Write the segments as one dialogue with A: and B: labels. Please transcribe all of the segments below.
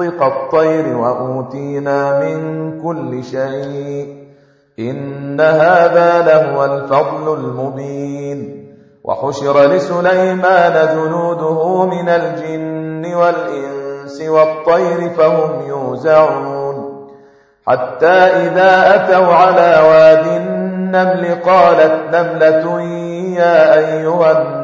A: منطق الطير وأوتينا من كل شيء. إن هذا لهو الفضل المبين. وحشر لسليمان جنوده من الجن والإنس والطير فهم يوزعون. حتى إذا أتوا على واد النمل قالت نملة يا أيها النمل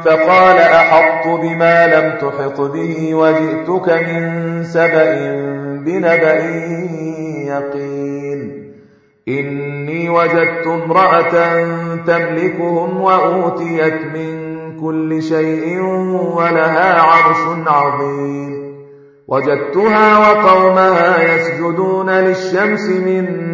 A: فقال أحط بما لم تحط به وجئتك من سبأ بنبأ يقين. إني وجدت امرأة تملكهم وأوتيت من كل شيء ولها عرش عظيم. وجدتها وقومها يسجدون للشمس من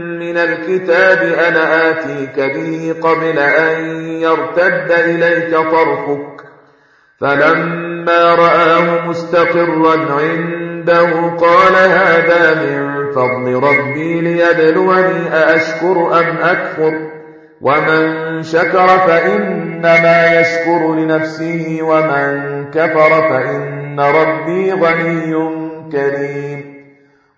A: من الكتاب أنا آتيك به قبل أن يرتد إليك طرفك. فلما رآه مستقرا عنده قال هذا من فضل ربي ليبلوني أأشكر أم أكفر؟ ومن شكر فإنما يشكر لنفسه ومن كفر فإن ربي غني كريم.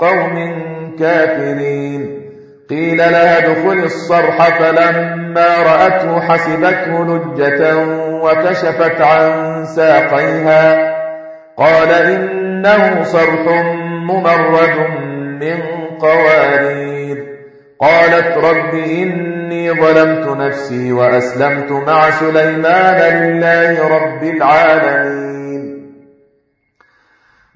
A: قوم كافرين. قيل لها ادخل الصرح فلما رأته حسبته لجة وكشفت عن ساقيها. قال إنه صرح ممرد من قوارير. قالت رب إني ظلمت نفسي وأسلمت مع سليمان لله رب العالمين.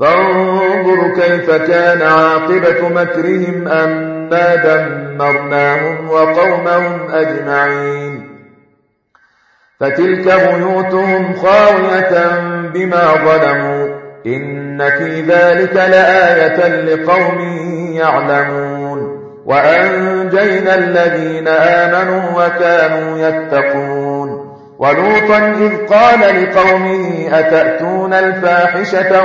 A: فانظر كيف كان عاقبة مكرهم أنا دمرناهم وقومهم أجمعين. فتلك بيوتهم خاوية بما ظلموا إن في ذلك لآية لقوم يعلمون. وأنجينا الذين آمنوا وكانوا يتقون. ولوطا إذ قال لقومه أتأتون الفاحشة